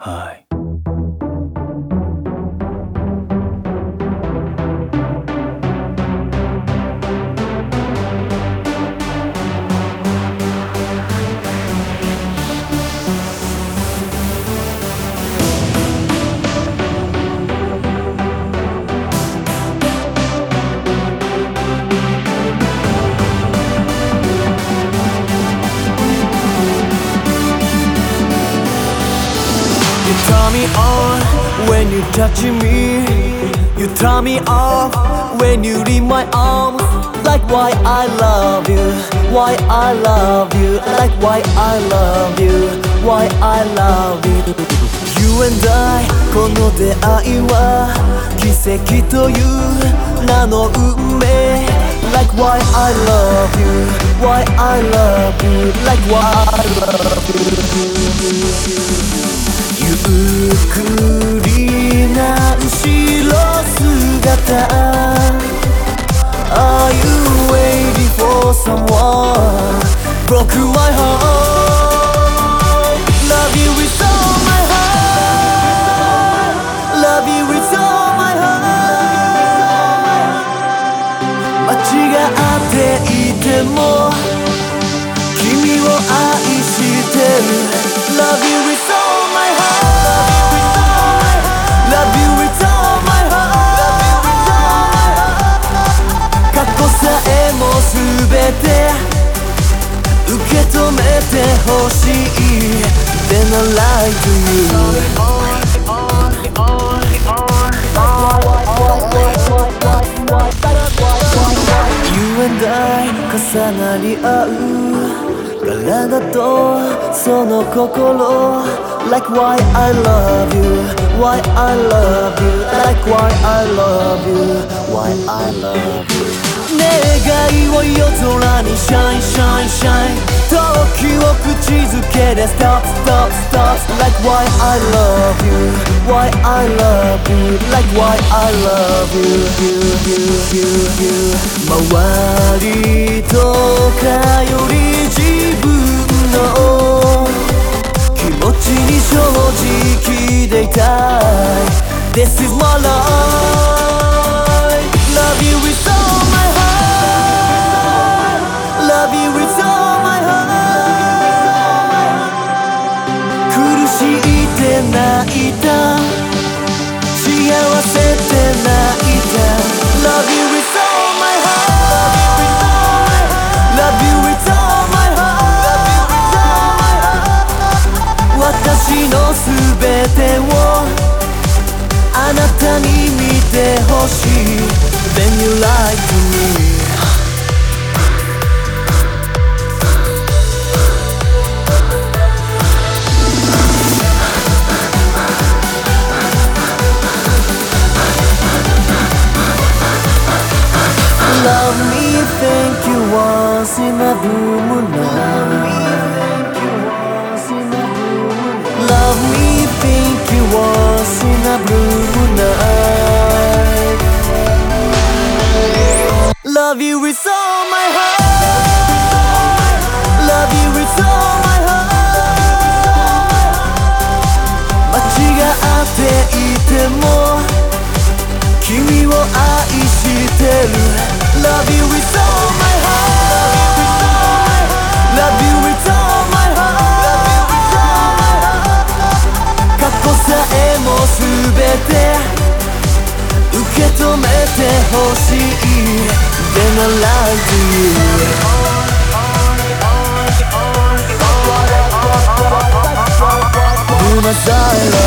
Hi. You turn me on when you touch me You turn me off when you leave my arms Like why I love you Why I love you Like why I love you Why I love you You and I この出会いは奇跡という名の運命 Like why I love you Why I love you Like why I love you ゆっくりな後ろ姿 Are you waiting for someone? Broke my heart Love you with all my heart Love you with all my heart 間違っていても君を愛してるてほしい Then I lie to you You and I 重なり合う体とその心 Like why I love you Why I love you Like why I love you Why I love you 願いを夜空にシャイ づけで Stop stop stop Like why I love you Why I love you Like why I love you you you you you 周りとかより自分の気持ちに正直でいたい This is my life 苦しいて泣いた幸せって泣いた Love you with all my heart Love you with all my heart 私のすべてをあなたに見てほしい Then you lie to me Love me, think you once in a blue moonlight Love me, think you once in a blue moonlight Love you with all my heart Love you with all my heart 間違っていても君を愛してる Love you with all my heart Love you with all my heart 過去さえも全て受け止めてほしい Then I lie you Do my silence